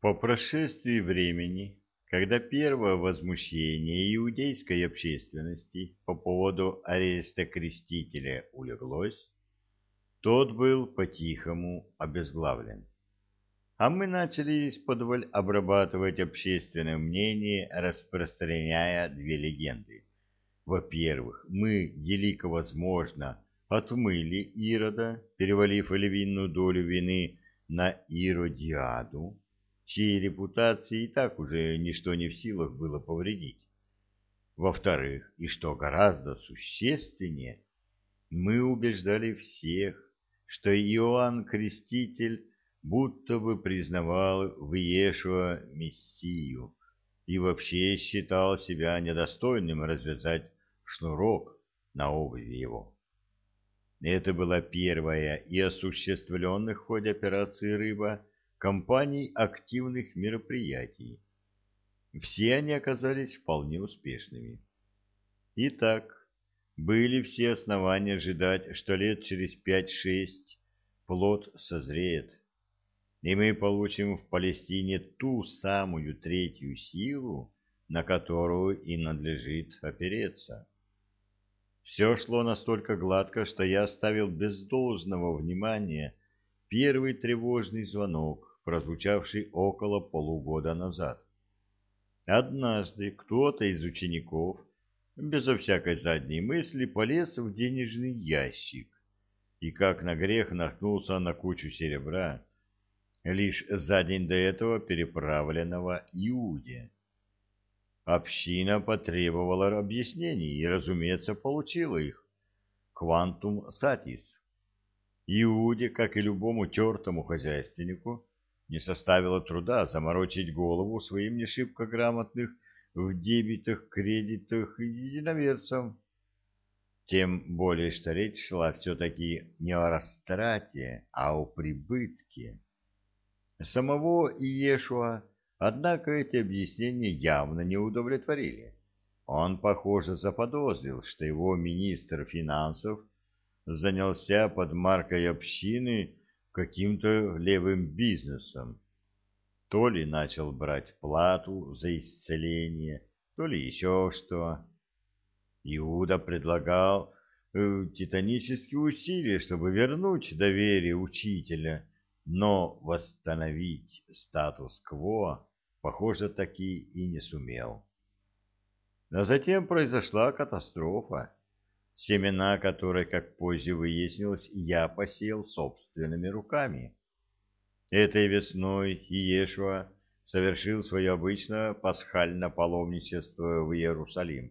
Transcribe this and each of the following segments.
По прошествии времени, когда первое возмущение иудейской общественности по поводу ареста крестителя улеглось, тот был по-тихому обезглавлен. А мы начали исподволь обрабатывать общественное мнение, распространяя две легенды. Во-первых, мы, елико возможно, отмыли Ирода, перевалив львиную долю вины на Иродиаду, чьей репутации и так уже ничто не в силах было повредить. Во-вторых, и что гораздо существеннее, мы убеждали всех, что Иоанн Креститель будто бы признавал в Иешуа Мессию и вообще считал себя недостойным развязать шнурок на обуви его. Это была первая и осуществленная в ходе операции «Рыба» компаний активных мероприятий. Все они оказались вполне успешными. Итак, были все основания ожидать, что лет через пять-шесть плод созреет, и мы получим в Палестине ту самую третью силу, на которую и надлежит опереться. Все шло настолько гладко, что я оставил без должного внимания первый тревожный звонок, прозвучавший около полугода назад. Однажды кто-то из учеников, безо всякой задней мысли, полез в денежный ящик и, как на грех, наткнулся на кучу серебра, лишь за день до этого переправленного Иуде. Община потребовала объяснений и, разумеется, получила их. Квантум сатис. Иуде, как и любому тертому хозяйственнику, не составило труда заморочить голову своим не шибко грамотных в дебетах, кредитах и единоверцам. Тем более, что речь шла все-таки не о растрате, а о прибытке. Самого Иешуа, однако, эти объяснения явно не удовлетворили. Он, похоже, заподозрил, что его министр финансов занялся под маркой общины каким-то левым бизнесом. То ли начал брать плату за исцеление, то ли еще что. Иуда предлагал э, титанические усилия, чтобы вернуть доверие учителя, но восстановить статус-кво, похоже, таки и не сумел. А затем произошла катастрофа семена которой, как позже выяснилось, я посеял собственными руками. Этой весной Иешуа совершил свое обычное пасхальное паломничество в Иерусалим.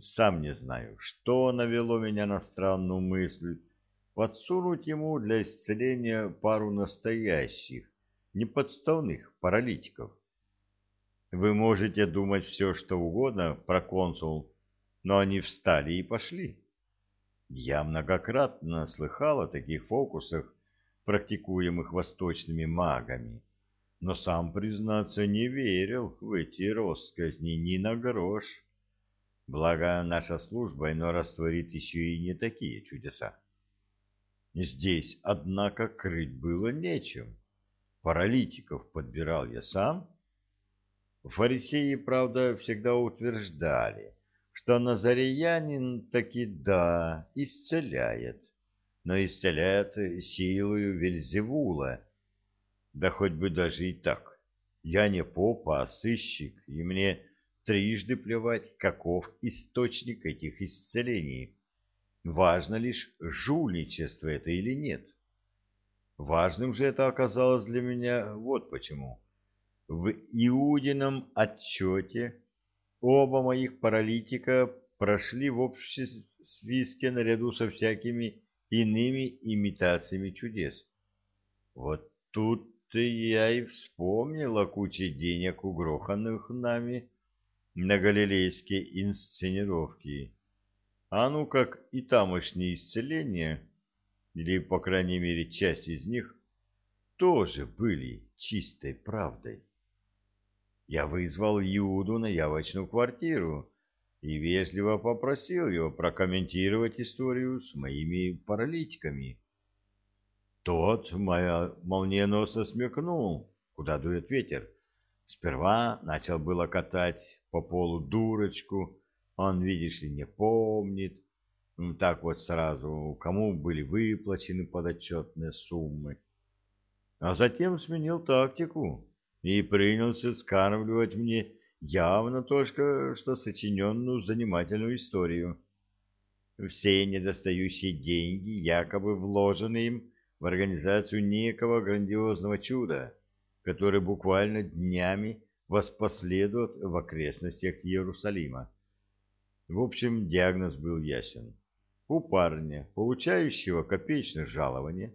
Сам не знаю, что навело меня на странную мысль подсунуть ему для исцеления пару настоящих, неподставных паралитиков. Вы можете думать все, что угодно про консул но они встали и пошли. Я многократно слыхал о таких фокусах, практикуемых восточными магами, но сам, признаться, не верил в эти россказни ни на грош. Благо, наша служба иной раз творит еще и не такие чудеса. Здесь, однако, крыть было нечем. Паралитиков подбирал я сам. Фарисеи, правда, всегда утверждали, что назареянин таки да, исцеляет, но исцеляет силою Вельзевула. Да хоть бы даже и так. Я не попа, а сыщик, и мне трижды плевать, каков источник этих исцелений. Важно лишь, жульничество это или нет. Важным же это оказалось для меня вот почему. В Иудином отчете Оба моих паралитика прошли в общем списке наряду со всякими иными имитациями чудес. Вот тут-то я и вспомнил о куче денег, угроханных нами на галилейские инсценировки. А ну как и тамошние исцеления, или, по крайней мере, часть из них, тоже были чистой правдой. Я вызвал Юду на явочную квартиру и вежливо попросил его прокомментировать историю с моими паралитиками. Тот моя молниеносно смекнул, куда дует ветер. Сперва начал было катать по полу дурочку, он, видишь ли, не помнит, так вот сразу, кому были выплачены подотчетные суммы. А затем сменил тактику и принялся скармливать мне явно только что сочиненную занимательную историю. Все недостающие деньги, якобы вложены им в организацию некого грандиозного чуда, которое буквально днями воспоследует в окрестностях Иерусалима. В общем, диагноз был ясен. У парня, получающего копеечное жалование,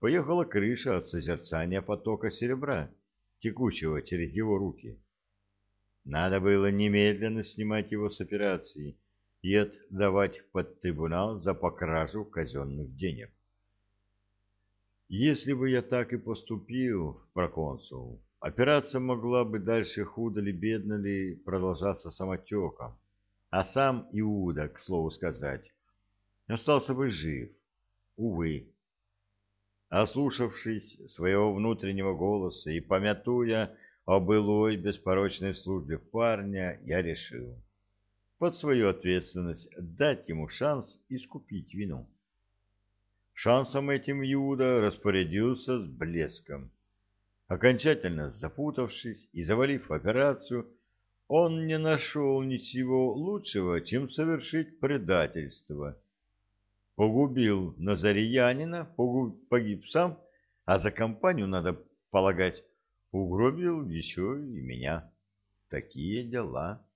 поехала крыша от созерцания потока серебра, текущего через его руки. Надо было немедленно снимать его с операции и отдавать под трибунал за покражу казенных денег. Если бы я так и поступил, проконсул, операция могла бы дальше худо ли бедно ли продолжаться самотеком, а сам Иуда, к слову сказать, остался бы жив. Увы. Ослушавшись своего внутреннего голоса и помятуя о былой беспорочной службе парня, я решил под свою ответственность дать ему шанс искупить вину. Шансом этим Иуда распорядился с блеском. Окончательно запутавшись и завалив операцию, он не нашел ничего лучшего, чем совершить предательство. Погубил Назариянина, погиб сам, а за компанию, надо полагать, угробил еще и меня. Такие дела.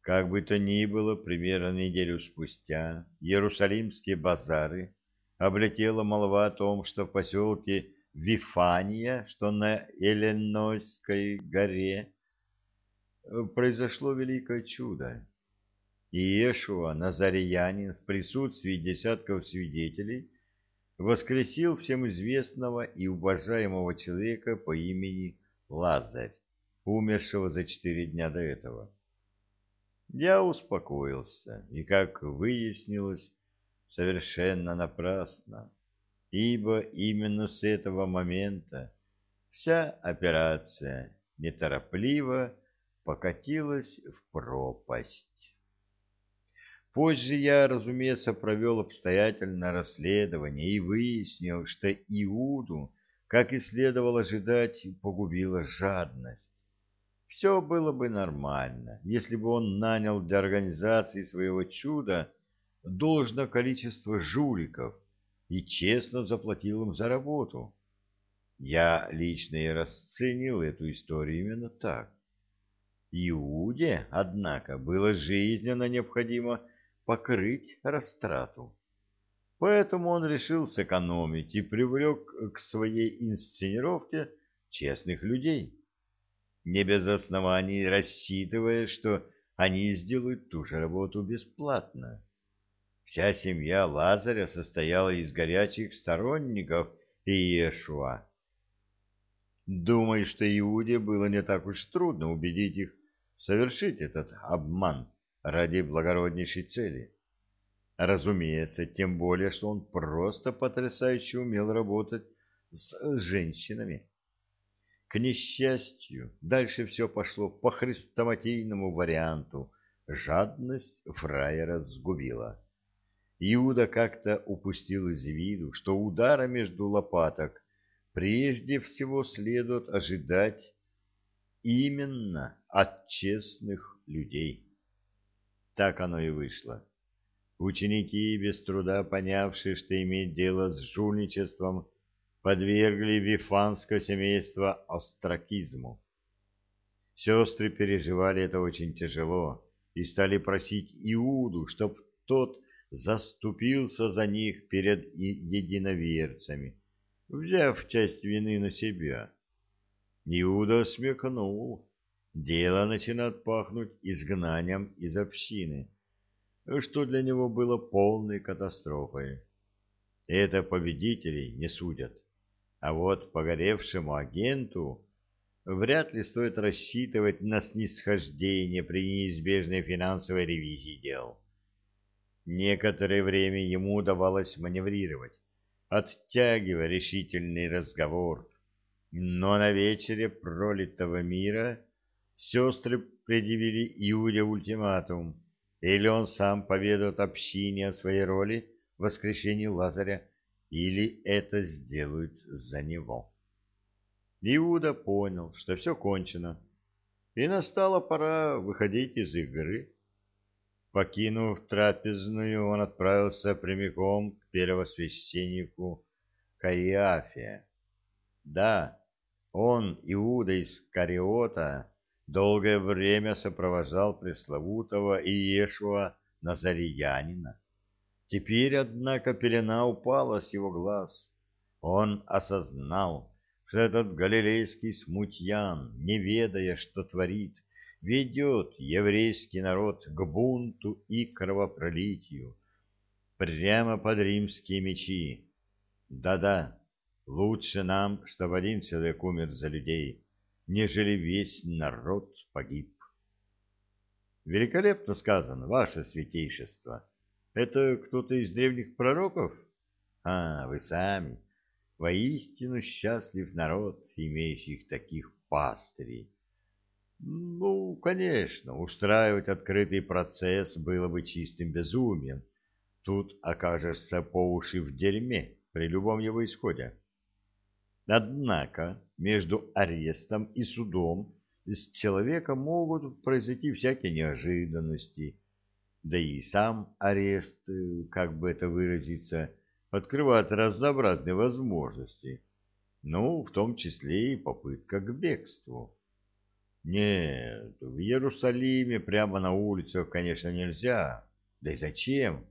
Как бы то ни было, примерно неделю спустя Иерусалимские базары облетела молва о том, что в поселке Вифания, что на Эленойской горе, произошло великое чудо. Иешуа, Назариянин, в присутствии десятков свидетелей, воскресил всем известного и уважаемого человека по имени Лазарь, умершего за четыре дня до этого. Я успокоился, и, как выяснилось, совершенно напрасно, ибо именно с этого момента вся операция неторопливо покатилась в пропасть. Позже я, разумеется, провел обстоятельное расследование и выяснил, что Иуду, как и следовало ожидать, погубила жадность. Все было бы нормально, если бы он нанял для организации своего чуда должное количество жуликов и честно заплатил им за работу. Я лично и расценил эту историю именно так. Иуде, однако, было жизненно необходимо покрыть растрату. Поэтому он решил сэкономить и привлек к своей инсценировке честных людей не без оснований рассчитывая, что они сделают ту же работу бесплатно. Вся семья Лазаря состояла из горячих сторонников Иешуа. Думаю, что Иуде было не так уж трудно убедить их совершить этот обман ради благороднейшей цели. Разумеется, тем более, что он просто потрясающе умел работать с женщинами. К несчастью, дальше все пошло по хрестоматийному варианту. Жадность фраера сгубила. Иуда как-то упустил из виду, что удара между лопаток прежде всего следует ожидать именно от честных людей. Так оно и вышло. Ученики, без труда понявшие, что имеет дело с жульничеством, подвергли вифанское семейство остракизму. Сестры переживали это очень тяжело и стали просить Иуду, чтоб тот заступился за них перед единоверцами, взяв часть вины на себя. Иуда смекнул. Дело начинает пахнуть изгнанием из общины, что для него было полной катастрофой. Это победителей не судят. А вот погоревшему агенту вряд ли стоит рассчитывать на снисхождение при неизбежной финансовой ревизии дел. Некоторое время ему удавалось маневрировать, оттягивая решительный разговор, Но на вечере пролитого мира сестры предъявили Иуде ультиматум, или он сам поведает общине о своей роли в воскрешении Лазаря, или это сделают за него. Иуда понял, что все кончено, и настала пора выходить из игры. Покинув трапезную, он отправился прямиком к первосвященнику Каиафе. Да, он, Иуда из Кариота, долгое время сопровождал пресловутого Иешуа Назариянина. Теперь, однако, пелена упала с его глаз. Он осознал, что этот галилейский смутьян, не ведая, что творит, ведет еврейский народ к бунту и кровопролитию прямо под римские мечи. Да-да, лучше нам, чтобы один человек умер за людей, нежели весь народ погиб. Великолепно сказано, ваше святейшество. Это кто-то из древних пророков? А, вы сами. Воистину счастлив народ, имеющих таких пастырей. Ну, конечно, устраивать открытый процесс было бы чистым безумием. Тут окажешься по уши в дерьме при любом его исходе. Однако между арестом и судом с человека могут произойти всякие неожиданности, да и сам арест, как бы это выразиться, открывает разнообразные возможности, ну, в том числе и попытка к бегству. Нет, в Иерусалиме прямо на улицах, конечно, нельзя. Да и зачем?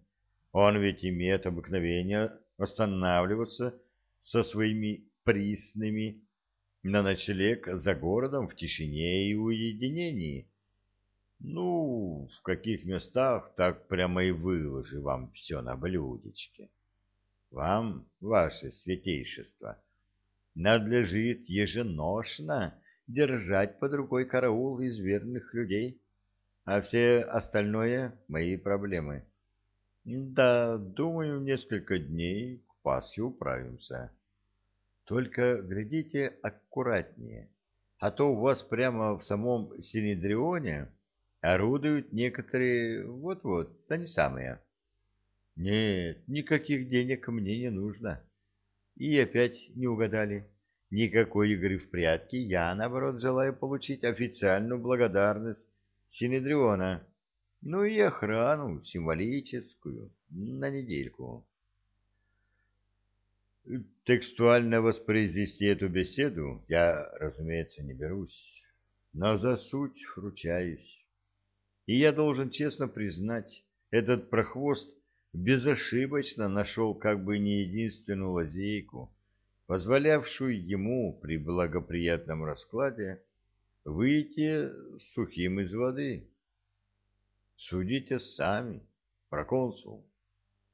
Он ведь имеет обыкновение останавливаться со своими присными на ночлег за городом в тишине и уединении. Ну, в каких местах так прямо и выложи вам все на блюдечке. Вам, ваше святейшество, надлежит еженошно держать под рукой караул из верных людей, а все остальное — мои проблемы. Да, думаю, несколько дней к Пасхе управимся. Только глядите аккуратнее, а то у вас прямо в самом Синедрионе орудуют некоторые, вот-вот, они самые. Нет, никаких денег мне не нужно. И опять не угадали. Никакой игры в прятки, я, наоборот, желаю получить официальную благодарность Синедриона, ну и охрану символическую на недельку. Текстуально воспроизвести эту беседу я, разумеется, не берусь, но за суть ручаюсь. И я должен честно признать, этот прохвост безошибочно нашел как бы не единственную лазейку, позволявшую ему при благоприятном раскладе выйти сухим из воды. Судите сами, проконсул.